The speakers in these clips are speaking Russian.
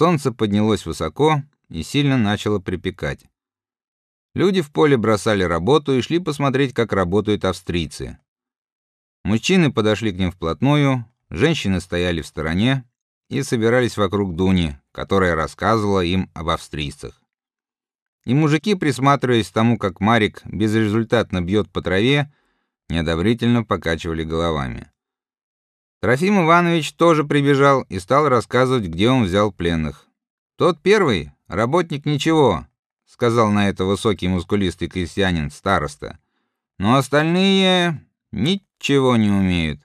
Солнце поднялось высоко и сильно начало припекать. Люди в поле бросали работу и шли посмотреть, как работают австрийцы. Мужчины подошли к ним вплотную, женщины стояли в стороне и собирались вокруг Дуни, которая рассказывала им об австрийцах. И мужики, присматриваясь к тому, как Марик безрезультатно бьет по траве, неодобрительно покачивали головами. Трофим Иванович тоже прибежал и стал рассказывать, где он взял пленных. Тот первый, работник ничего, сказал на это высокий мускулистый крестьянин староста. Но остальные ничего не умеют.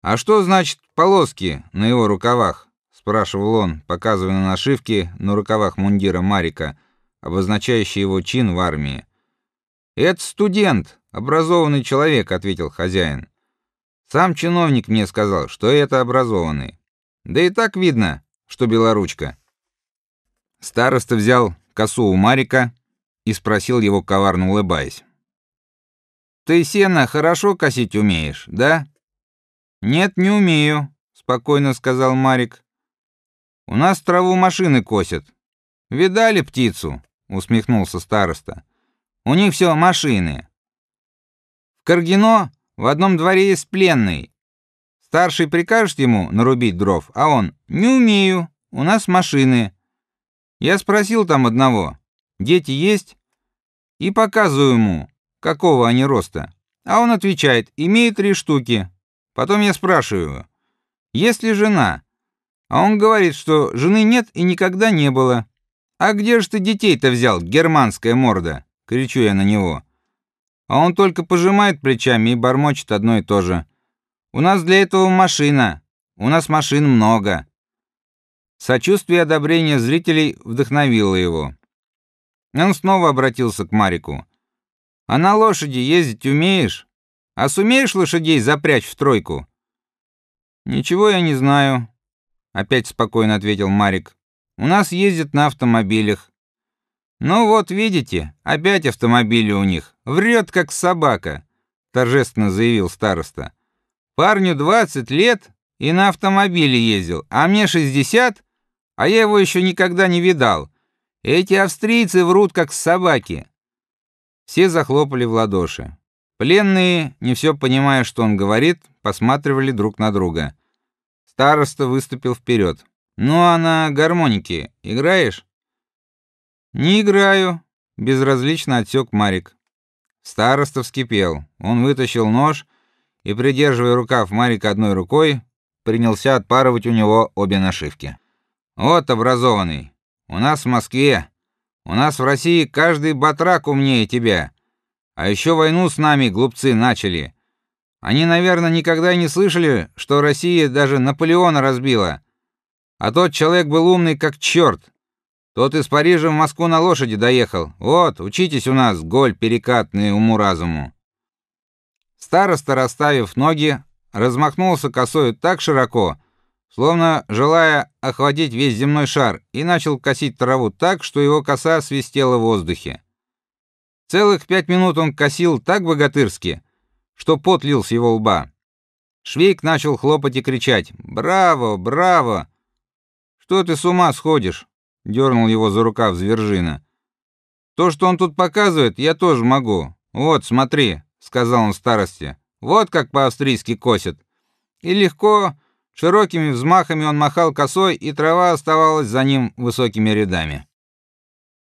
А что значит полоски на его рукавах? спрашивал он, показывая на нашивки на рукавах мундира Марика, обозначающие его чин в армии. Это студент, образованный человек, ответил хозяин. Сам чиновник мне сказал, что это образованный. Да и так видно, что белоручка. Староста взял косу у Марика и спросил его коварно улыбаясь: "Ты сено хорошо косить умеешь, да?" "Нет, не умею", спокойно сказал Марик. "У нас траву машины косят. Видали птицу?" усмехнулся староста. "У них все машины. В Каргино в одном дворе есть пленный. Старший прикажет ему нарубить дров, а он: "Не умею, у нас машины". Я спросил там одного: "Дети есть?" И показываю ему, какого они роста. А он отвечает: "Имеет три штуки". Потом я спрашиваю: "Есть ли жена?" А он говорит, что жены нет и никогда не было. А где же ты детей-то взял, германская морда? кричу я на него. А он только пожимает плечами и бормочет одно и то же. У нас для этого машина. У нас машин много. Сочувствие и одобрение зрителей вдохновило его. Он снова обратился к Марику. А на лошади ездить умеешь? А сумеешь лошадей запрячь в тройку? Ничего я не знаю, опять спокойно ответил Марик. У нас ездят на автомобилях. Ну вот, видите, опять автомобили у них. Врет как собака, торжественно заявил староста. Парню 20 лет и на автомобиле ездил, а мне 60, а я его еще никогда не видал. Эти австрийцы врут как собаки. Все захлопали в ладоши. Пленные, не все понимая, что он говорит, посматривали друг на друга. Староста выступил вперед. Ну а на гармонике играешь? Не играю, безразлично отсек Марик. Староста вскипел. Он вытащил нож и, придерживая рукав Марика одной рукой, принялся отпарывать у него обе нашивки. Вот образованный. У нас в Москве, у нас в России каждый батрак умнее тебя. А еще войну с нами глупцы начали. Они, наверное, никогда не слышали, что Россия даже Наполеона разбила. А тот человек был умный как черт. Тот из Парижа в Москву на лошади доехал. Вот, учитесь у нас, голь перекатный уму-разуму. Староста, расставив ноги, размахнулся косой так широко, словно желая охватить весь земной шар, и начал косить траву так, что его коса свистела в воздухе. Целых пять минут он косил так богатырски, что пот лил с его лба. Швейк начал хлопать и кричать: "Браво, браво! Что ты с ума сходишь? Дернул его за рукав Звержина. То, что он тут показывает, я тоже могу. Вот, смотри, сказал он старости. Вот как по-австрийски косят. И легко, широкими взмахами он махал косой, и трава оставалась за ним высокими рядами.